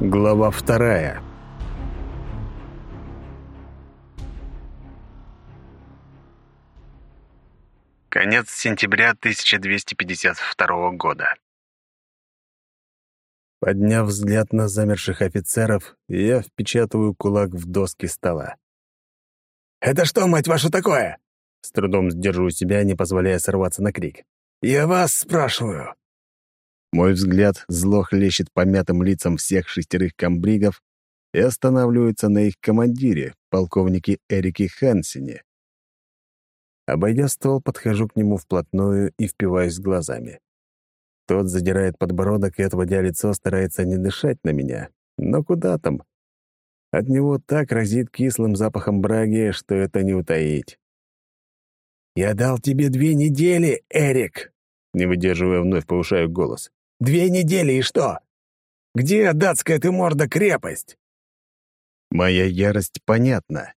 Глава вторая. Конец сентября 1252 года. Подняв взгляд на замерших офицеров, я впечатываю кулак в доски стола. «Это что, мать вашу, такое?» С трудом сдерживаю себя, не позволяя сорваться на крик. «Я вас спрашиваю. Мой взгляд зло хлещет по мятым лицам всех шестерых комбригов и останавливается на их командире, полковнике Эрике Хансене. Обойдя стол, подхожу к нему вплотную и впиваюсь глазами. Тот задирает подбородок и, отводя лицо, старается не дышать на меня. Но куда там? От него так разит кислым запахом браги, что это не утаить. «Я дал тебе две недели, Эрик!» Не выдерживая, вновь повышаю голос. Две недели и что? Где датская ты морда крепость?» Моя ярость понятна.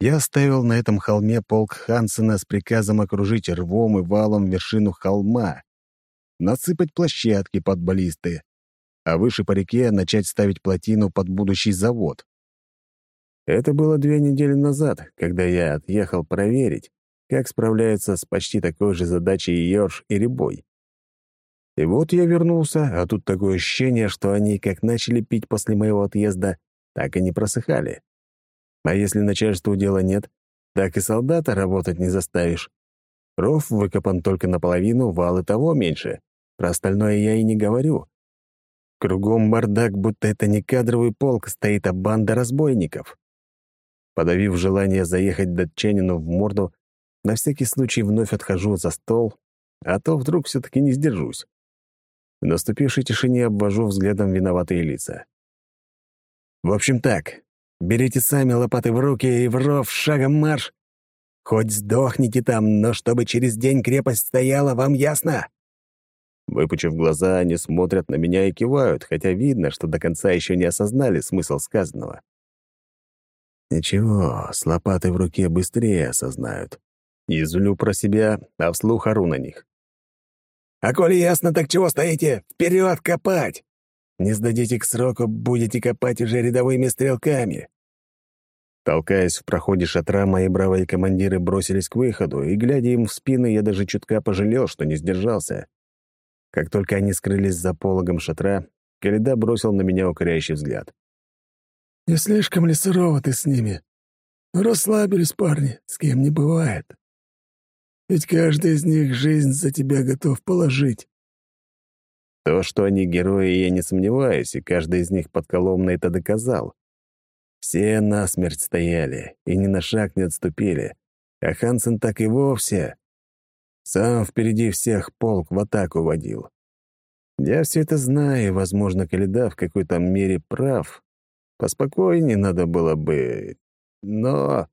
Я оставил на этом холме полк Хансена с приказом окружить рвом и валом вершину холма, насыпать площадки под баллисты, а выше по реке начать ставить плотину под будущий завод. Это было две недели назад, когда я отъехал проверить, как справляются с почти такой же задачей Йорш и Рябой. И вот я вернулся, а тут такое ощущение, что они, как начали пить после моего отъезда, так и не просыхали. А если начальству дела нет, так и солдата работать не заставишь. Ров выкопан только наполовину, вал и того меньше. Про остальное я и не говорю. Кругом бардак, будто это не кадровый полк, стоит, а банда разбойников. Подавив желание заехать датчанину в морду, на всякий случай вновь отхожу за стол, а то вдруг все-таки не сдержусь. В наступившей тишине обвожу взглядом виноватые лица. В общем так, берите сами лопаты в руки и в ров шагом марш. Хоть сдохните там, но чтобы через день крепость стояла, вам ясно?» Выпучив глаза, они смотрят на меня и кивают, хотя видно, что до конца еще не осознали смысл сказанного. Ничего, с лопатой в руке быстрее осознают. Излю про себя, а вслух ору на них. А коли ясно, так чего стоите? Вперед копать! Не сдадите к сроку, будете копать уже рядовыми стрелками!» Толкаясь в проходе шатра, мои бравые командиры бросились к выходу, и, глядя им в спины, я даже чутка пожалел, что не сдержался. Как только они скрылись за пологом шатра, Каледа бросил на меня укоряющий взгляд. «Не слишком ли сурово ты с ними? Расслабились парни, с кем не бывает. Ведь каждый из них жизнь за тебя готов положить. То, что они герои, я не сомневаюсь, и каждый из них подколомно это доказал. Все насмерть стояли и ни на шаг не отступили, а Хансен так и вовсе. Сам впереди всех полк в атаку водил. Я все это знаю, возможно, Каледа в какой-то мере прав. Поспокойнее надо было бы, но...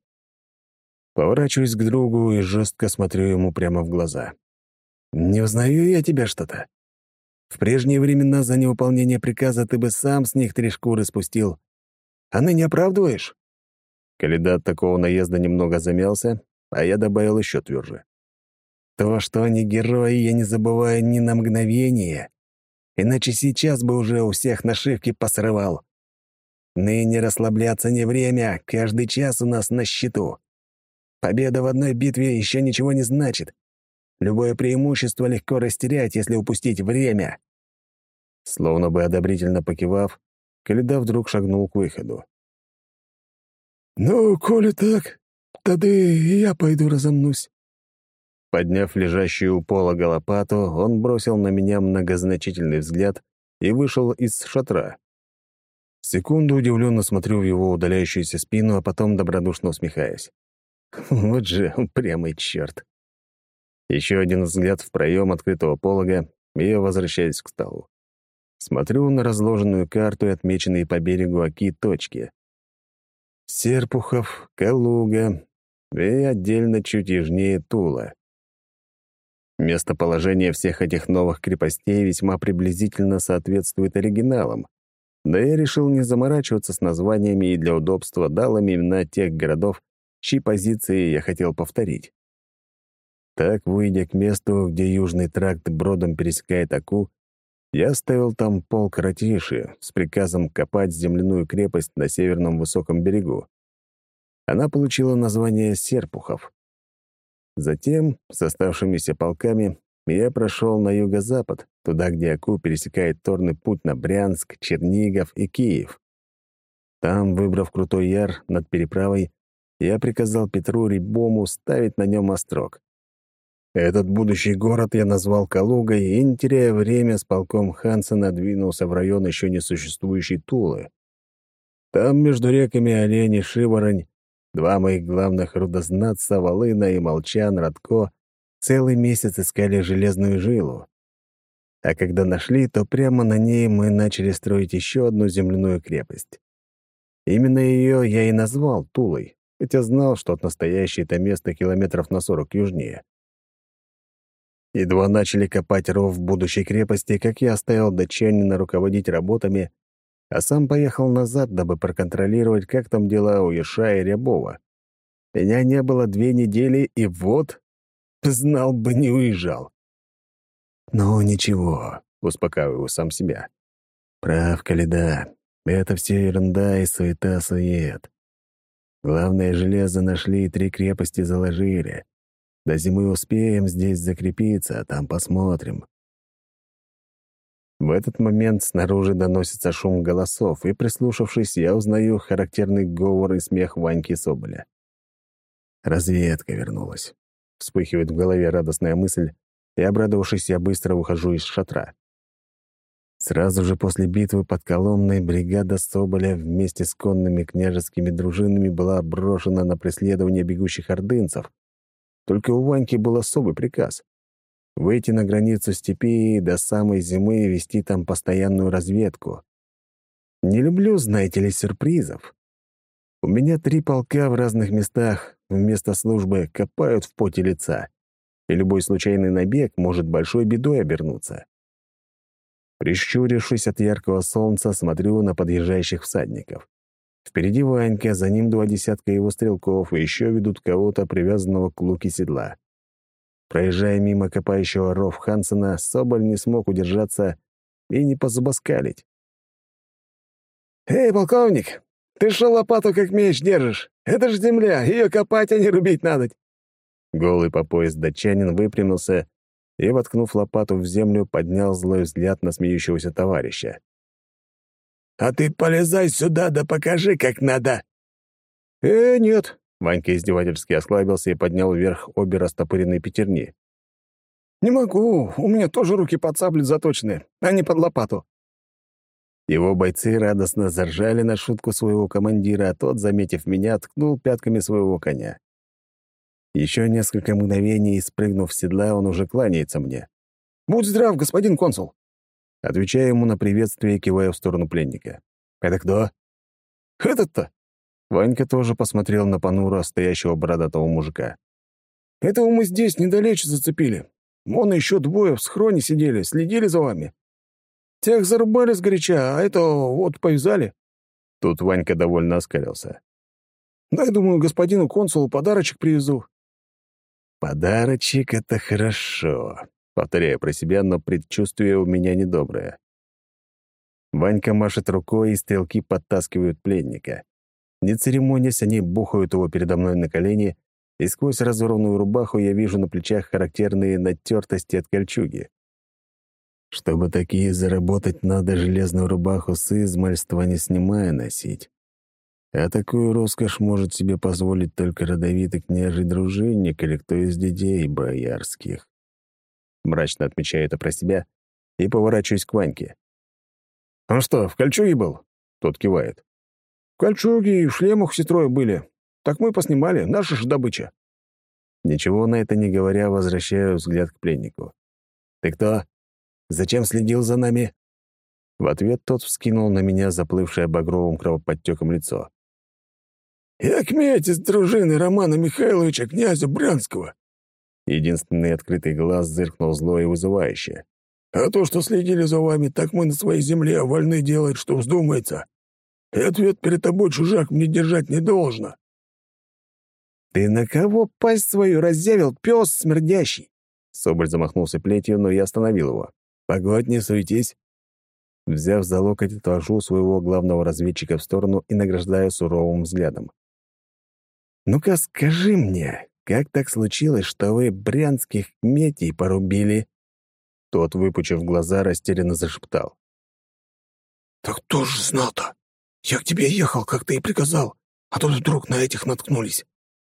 Поворачиваюсь к другу и жестко смотрю ему прямо в глаза. «Не узнаю я тебя что-то. В прежние времена за невыполнение приказа ты бы сам с них три шкуры спустил. А ныне оправдываешь?» Каледат такого наезда немного замялся, а я добавил еще тверже. «То, что они герои, я не забываю ни на мгновение. Иначе сейчас бы уже у всех нашивки посрывал. Ныне расслабляться не время, каждый час у нас на счету. Победа в одной битве еще ничего не значит. Любое преимущество легко растерять, если упустить время. Словно бы одобрительно покивав, Каледа вдруг шагнул к выходу. «Ну, коли так, тогда и я пойду разомнусь». Подняв лежащую у пола голопату, он бросил на меня многозначительный взгляд и вышел из шатра. Секунду удивленно смотрю в его удаляющуюся спину, а потом добродушно усмехаясь. Вот же упрямый черт. Еще один взгляд в проем открытого полога, и я возвращаюсь к столу. Смотрю на разложенную карту и отмеченные по берегу оки точки. Серпухов, Калуга и отдельно чуть южнее Тула. Местоположение всех этих новых крепостей весьма приблизительно соответствует оригиналам, да я решил не заморачиваться с названиями и для удобства дал им имена тех городов, чьи позиции я хотел повторить. Так, выйдя к месту, где южный тракт бродом пересекает Аку, Я оставил там полк ратиши с приказом копать земляную крепость на северном высоком берегу. Она получила название Серпухов. Затем, с оставшимися полками, я прошел на юго-запад, туда, где Аку пересекает торный путь на Брянск, Чернигов и Киев. Там, выбрав крутой яр над переправой, я приказал Петру Рибому ставить на нем острог. Этот будущий город я назвал Калугой и, не теряя время, с полком Хансена двинулся в район еще не существующей Тулы. Там, между реками Олень и Шиворонь, два моих главных рудознатца, Волына и Молчан, Радко, целый месяц искали железную жилу. А когда нашли, то прямо на ней мы начали строить еще одну земляную крепость. Именно ее я и назвал Тулой, хотя знал, что от настоящей это место километров на сорок южнее. Едва начали копать ров в будущей крепости, как я оставил датчанина руководить работами, а сам поехал назад, дабы проконтролировать, как там дела у Иша и Рябова. Меня не было две недели, и вот... Знал бы, не уезжал. «Ну, ничего», — успокаиваю сам себя. «Прав, Каледа. Это все ерунда и суета-сует. Главное, железо нашли и три крепости заложили. До зимы успеем здесь закрепиться, а там посмотрим. В этот момент снаружи доносится шум голосов, и, прислушавшись, я узнаю характерный говор и смех Ваньки Соболя. Разведка вернулась. Вспыхивает в голове радостная мысль, и, обрадовавшись, я быстро ухожу из шатра. Сразу же после битвы под Коломной бригада Соболя вместе с конными княжескими дружинами была брошена на преследование бегущих ордынцев, только у Ваньки был особый приказ — выйти на границу степи и до самой зимы вести там постоянную разведку. Не люблю, знаете ли, сюрпризов. У меня три полка в разных местах вместо службы копают в поте лица, и любой случайный набег может большой бедой обернуться. Прищурившись от яркого солнца, смотрю на подъезжающих всадников. Впереди Ванька, за ним два десятка его стрелков, и еще ведут кого-то, привязанного к луке седла. Проезжая мимо копающего ров Хансена, Соболь не смог удержаться и не позабаскалить. «Эй, полковник, ты что лопату как меч держишь? Это ж земля, ее копать, а не рубить надо!» Голый по пояс датчанин выпрямился и, воткнув лопату в землю, поднял злой взгляд на смеющегося товарища. А ты полезай сюда, да покажи, как надо!» «Э, нет!» — Ванька издевательски осклабился и поднял вверх обе растопыренные пятерни. «Не могу, у меня тоже руки под саблю заточены, а не под лопату». Его бойцы радостно заржали на шутку своего командира, а тот, заметив меня, ткнул пятками своего коня. Еще несколько мгновений, спрыгнув с седла, он уже кланяется мне. «Будь здрав, господин консул!» Отвечаю ему на приветствие, кивая в сторону пленника. «Это кто?» «Этот-то!» Ванька тоже посмотрел на понуро стоящего бородатого мужика. «Этого мы здесь недалече зацепили. Вон еще двое в схроне сидели, следили за вами. Тех зарубали сгоряча, а это вот повязали». Тут Ванька довольно оскалился. «Дай, думаю, господину консулу подарочек привезу». «Подарочек — это хорошо. Повторяю про себя, но предчувствие у меня недоброе. Ванька машет рукой, и стрелки подтаскивают пленника. Не церемонясь, они бухают его передо мной на колени, и сквозь разорванную рубаху я вижу на плечах характерные натертости от кольчуги. Чтобы такие заработать, надо железную рубаху с измальства не снимая носить. А такую роскошь может себе позволить только родовитый княжий дружинник или кто из детей боярских. Мрачно отмечаю это про себя и поворачиваюсь к Ваньке. «Он что, в кольчуге был?» Тот кивает. «В кольчуге и в шлемах все трое были. Так мы поснимали, наша же добыча». Ничего на это не говоря, возвращаю взгляд к пленнику. «Ты кто? Зачем следил за нами?» В ответ тот вскинул на меня заплывшее багровым кровоподтеком лицо. «Я кметь из дружины Романа Михайловича, князя Брянского. Единственный открытый глаз зыркнул зло и вызывающе. «А то, что следили за вами, так мы на своей земле вольны делать, что вздумается. И ответ перед тобой, чужак, мне держать не должно». «Ты на кого пасть свою разъявил, пес смердящий?» Соболь замахнулся плетью, но я остановил его. «Погодь, не суетись. Взяв за локоть, отвожу своего главного разведчика в сторону и награждаю суровым взглядом. «Ну-ка скажи мне, как так случилось, что вы брянских метей порубили?» Тот, выпучив глаза, растерянно зашептал. «Так кто ж знал-то? Я к тебе ехал, как ты и приказал, а тут вдруг на этих наткнулись.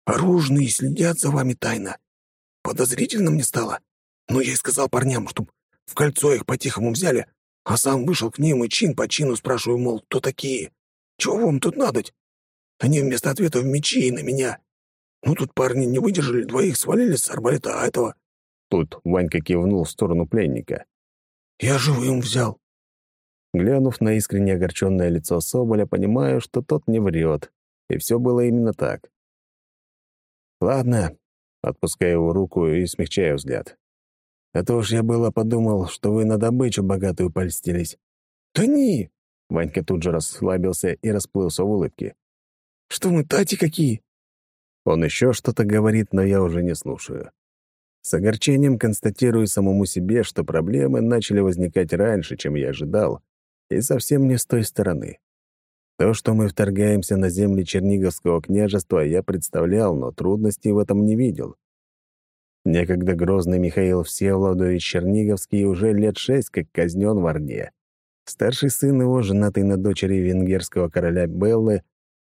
Оружные следят за вами тайно. Подозрительно мне стало. Ну, я и сказал парням, чтоб в кольцо их по-тихому взяли, а сам вышел к ним и чин по чину спрашиваю, мол, кто такие? Чего вам тут надоть? Они вместо ответа в мечи и на меня. Ну, тут парни не выдержали, двоих свалили с арбалета, а этого... Тут Ванька кивнул в сторону пленника. Я живым взял. Глянув на искренне огорченное лицо Соболя, понимаю, что тот не врет, и все было именно так. «Ладно», — отпускаю его руку и смягчаю взгляд. «А то уж я было подумал, что вы на добычу богатую польстились». «Да не!» — Ванька тут же расслабился и расплылся в улыбке. «Что мы, тати какие?» Он еще что-то говорит, но я уже не слушаю. С огорчением констатирую самому себе, что проблемы начали возникать раньше, чем я ожидал, и совсем не с той стороны. То, что мы вторгаемся на земли Черниговского княжества, я представлял, но трудностей в этом не видел. Некогда грозный Михаил Всеволодович Черниговский уже лет шесть как казнен в Орде. Старший сын его, женатый на дочери венгерского короля Беллы,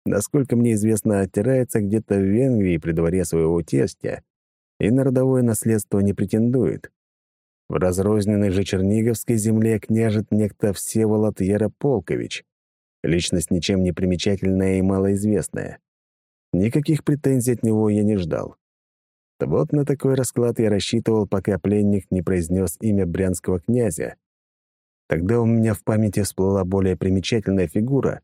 насколько мне известно, оттирается где-то в Венгрии при дворе своего тестя и на родовое наследство не претендует. В разрозненной же Черниговской земле княжет некто Всеволод Ярополкович, личность ничем не примечательная и малоизвестная. Никаких претензий от него я не ждал. Вот на такой расклад я рассчитывал, пока пленник не произнес имя брянского князя. Тогда у меня в памяти всплыла более примечательная фигура,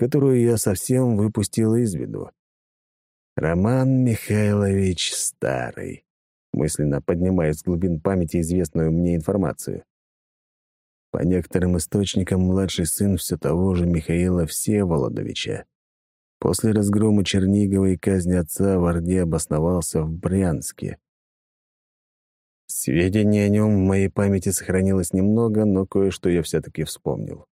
которую я совсем выпустил из виду. Роман Михайлович Старый мысленно поднимая с глубин памяти известную мне информацию. По некоторым источникам, младший сын все того же Михаила Всеволодовича. После разгрома Чернигова и казни отца в Орде обосновался в Брянске. Сведений о нем в моей памяти сохранилось немного, но кое-что я все-таки вспомнил.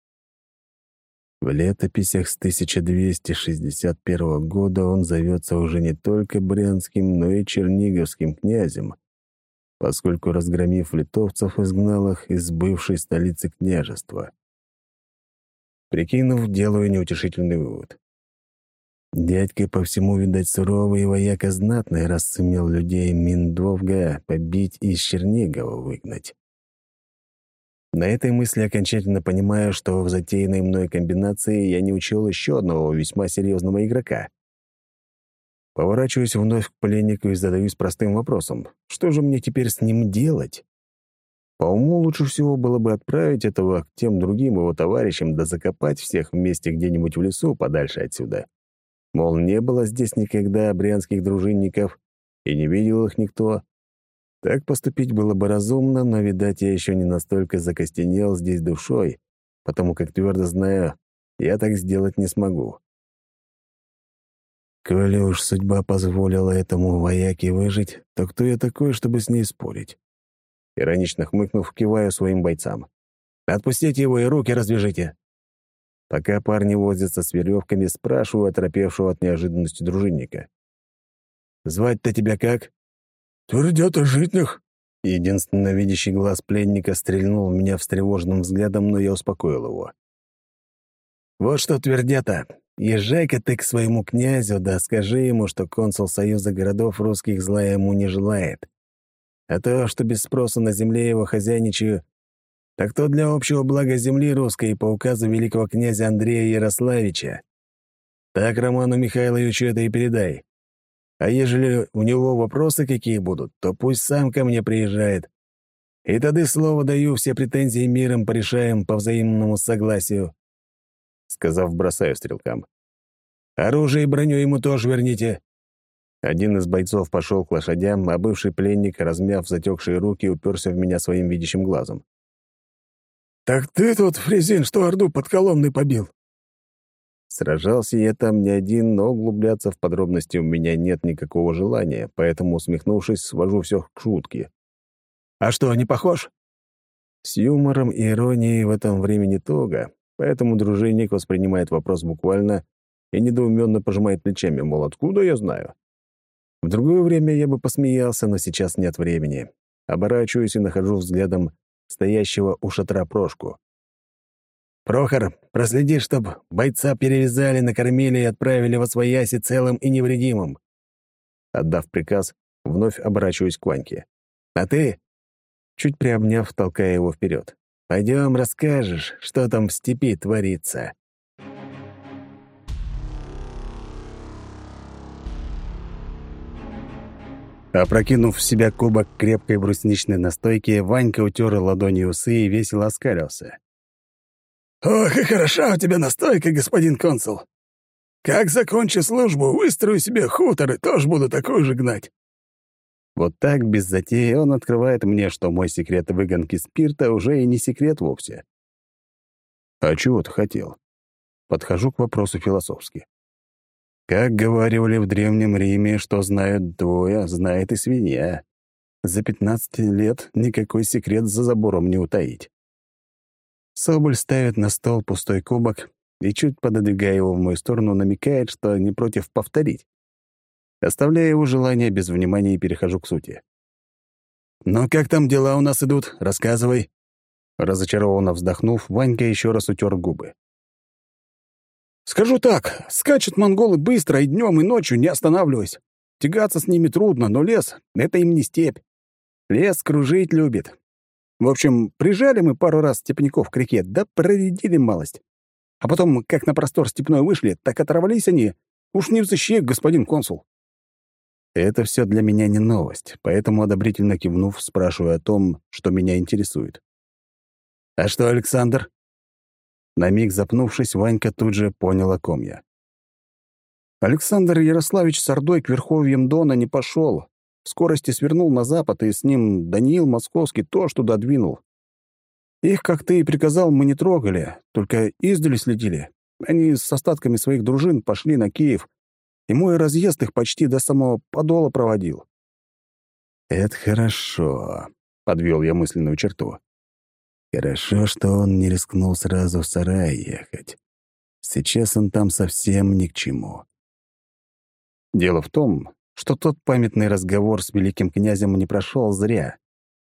В летописях с 1261 года он зовется уже не только брянским, но и черниговским князем, поскольку, разгромив литовцев, изгнал их из бывшей столицы княжества. Прикинув, делаю неутешительный вывод. Дядька по всему, видать, суровый и вояка знатный, раз сумел людей Миндовга побить и из Чернигова выгнать. На этой мысли окончательно понимаю, что в затеянной мной комбинации я не учел еще одного весьма серьезного игрока. Поворачиваюсь вновь к пленнику и задаюсь простым вопросом. Что же мне теперь с ним делать? По уму лучше всего было бы отправить этого к тем другим его товарищам да закопать всех вместе где-нибудь в лесу подальше отсюда. Мол, не было здесь никогда брянских дружинников, и не видел их никто, так поступить было бы разумно, но, видать, я еще не настолько закостенел здесь душой, потому как твердо знаю, я так сделать не смогу. Коли уж судьба позволила этому вояке выжить, то кто я такой, чтобы с ней спорить? Иронично хмыкнув, киваю своим бойцам. «Отпустите его и руки развяжите!» Пока парни возятся с веревками, спрашиваю оторопевшего от неожиданности дружинника. «Звать-то тебя как?» «Твердят о житнях». Единственно видящий глаз пленника стрельнул в меня встревоженным взглядом, но я успокоил его. «Вот что твердята. Езжай-ка ты к своему князю, да скажи ему, что консул Союза городов русских зла ему не желает. А то, что без спроса на земле его хозяйничаю, так то для общего блага земли русской по указу великого князя Андрея Ярославича. Так Роману Михайловичу это и передай. А ежели у него вопросы какие будут, то пусть сам ко мне приезжает. И тогда слово даю, все претензии миром порешаем по взаимному согласию. Сказав, бросаю стрелкам. Оружие и броню ему тоже верните. Один из бойцов пошел к лошадям, а бывший пленник, размяв затекшие руки, уперся в меня своим видящим глазом. «Так ты тот фрезин, что Орду под Коломной побил?» Сражался я там не один, но углубляться в подробности у меня нет никакого желания, поэтому, усмехнувшись, свожу все к шутке. «А что, не похож?» С юмором и иронией в этом времени туго, поэтому дружинник воспринимает вопрос буквально и недоуменно пожимает плечами, мол, откуда я знаю? В другое время я бы посмеялся, но сейчас нет времени. Оборачиваюсь и нахожу взглядом стоящего у шатра Прошку. «Прохор, проследи, чтоб бойца перевязали, накормили и отправили во свояси целым и невредимым». Отдав приказ, вновь оборачиваюсь к Ваньке. «А ты?» Чуть приобняв, толкая его вперед. «Пойдем, расскажешь, что там в степи творится». Опрокинув в себя кубок крепкой брусничной настойки, Ванька утер ладонью усы и весело оскалился. «Ох, и хороша у тебя настойка, господин консул! Как закончу службу, выстрою себе хутор и тоже буду такую же гнать!» Вот так, без затеи, он открывает мне, что мой секрет выгонки спирта уже и не секрет вовсе. А чего ты хотел? Подхожу к вопросу философски. Как говорили в Древнем Риме, что знают двое, знает и свинья. За пятнадцать лет никакой секрет за забором не утаить. Соболь ставит на стол пустой кубок и, чуть пододвигая его в мою сторону, намекает, что не против повторить. Оставляя его желание без внимания, перехожу к сути. «Ну как там дела у нас идут? Рассказывай». Разочарованно вздохнув, Ванька еще раз утер губы. Скажу так, скачут монголы быстро и днем, и ночью, не останавливаясь. Тягаться с ними трудно, но лес — это им не степь. Лес кружить любит. В общем, прижали мы пару раз степняков к реке, да проредили малость. А потом, как на простор степной вышли, так оторвались они. Уж не взыщи, господин консул. Это все для меня не новость, поэтому, одобрительно кивнув, спрашиваю о том, что меня интересует. «А что, Александр?» На миг запнувшись, Ванька тут же понял, о ком я. Александр Ярославич с Ордой к верховьям Дона не пошел. В скорости свернул на запад, и с ним Даниил Московский тоже туда двинул. Их, как ты и приказал, мы не трогали, только издали следили. Они с остатками своих дружин пошли на Киев, и мой разъезд их почти до самого Подола проводил. «Это хорошо», — подвел я мысленную черту. Хорошо, что он не рискнул сразу в сарай ехать. Сейчас он там совсем ни к чему. Дело в том, что тот памятный разговор с великим князем не прошел зря.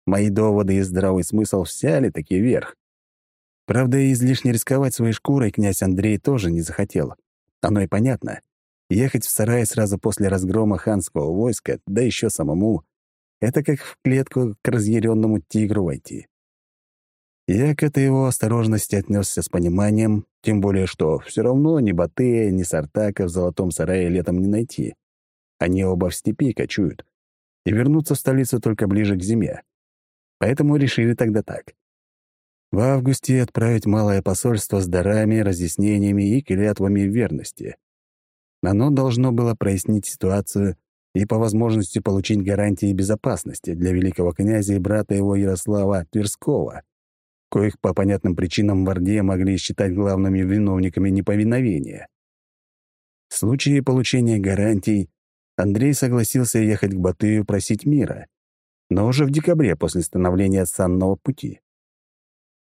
Мои доводы и здравый смысл взяли таки верх. Правда, излишне рисковать своей шкурой князь Андрей тоже не захотел. Оно и понятно. Ехать в сарай сразу после разгрома ханского войска, да еще самому — это как в клетку к разъяренному тигру войти. Я к этой его осторожности отнесся с пониманием, тем более что все равно ни Батыя, ни Сартака в золотом сарае летом не найти. Они оба в степи кочуют, и вернуться в столицу только ближе к зиме. Поэтому решили тогда так. В августе отправить малое посольство с дарами, разъяснениями и клятвами верности. Оно должно было прояснить ситуацию и по возможности получить гарантии безопасности для великого князя и брата его Ярослава Тверского — коих по понятным причинам в Орде могли считать главными виновниками неповиновения. В случае получения гарантий Андрей согласился ехать к Батыю просить мира, но уже в декабре после становления санного пути.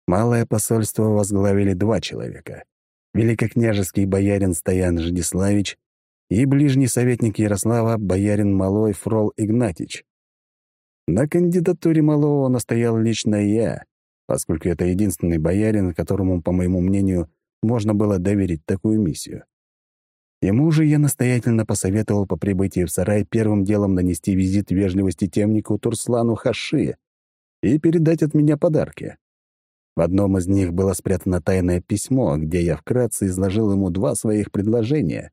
Малое посольство возглавили два человека — великокняжеский боярин Стоян Ждиславич и ближний советник Ярослава боярин Малой Фрол Игнатич. На кандидатуре Малого настоял лично я, поскольку это единственный боярин, которому, по моему мнению, можно было доверить такую миссию. Ему же я настоятельно посоветовал по прибытии в сарай первым делом нанести визит вежливости темнику Турслану Хаши и передать от меня подарки. В одном из них было спрятано тайное письмо, где я вкратце изложил ему два своих предложения.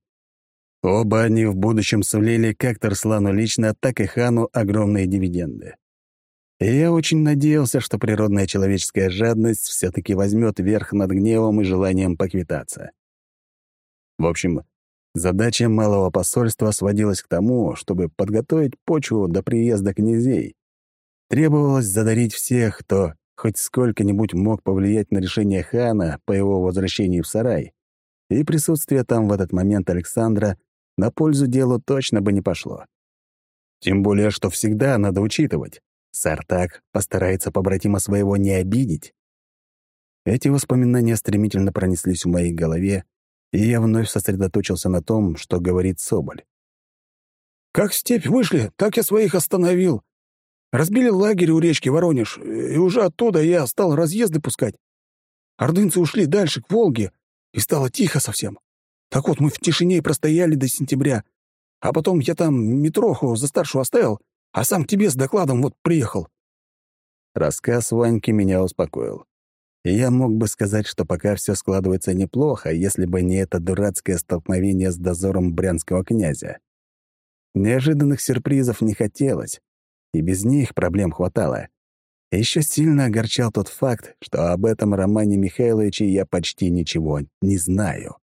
Оба они в будущем сулили как Турслану лично, так и хану огромные дивиденды. И я очень надеялся, что природная человеческая жадность все таки возьмет верх над гневом и желанием поквитаться. В общем, задача малого посольства сводилась к тому, чтобы подготовить почву до приезда князей. Требовалось задарить всех, кто хоть сколько-нибудь мог повлиять на решение хана по его возвращении в сарай, и присутствие там в этот момент Александра на пользу делу точно бы не пошло. Тем более, что всегда надо учитывать. Сартак постарается побратима своего не обидеть. Эти воспоминания стремительно пронеслись в моей голове, и я вновь сосредоточился на том, что говорит Соболь. «Как в степь вышли, так я своих остановил. Разбили лагерь у речки Воронеж, и уже оттуда я стал разъезды пускать. Ордынцы ушли дальше, к Волге, и стало тихо совсем. Так вот, мы в тишине и простояли до сентября, а потом я там Митроху за старшую оставил, а сам к тебе с докладом вот приехал». Рассказ Ваньки меня успокоил. И я мог бы сказать, что пока все складывается неплохо, если бы не это дурацкое столкновение с дозором брянского князя. Неожиданных сюрпризов не хотелось, и без них проблем хватало. Еще сильно огорчал тот факт, что об этом Романе Михайловиче я почти ничего не знаю.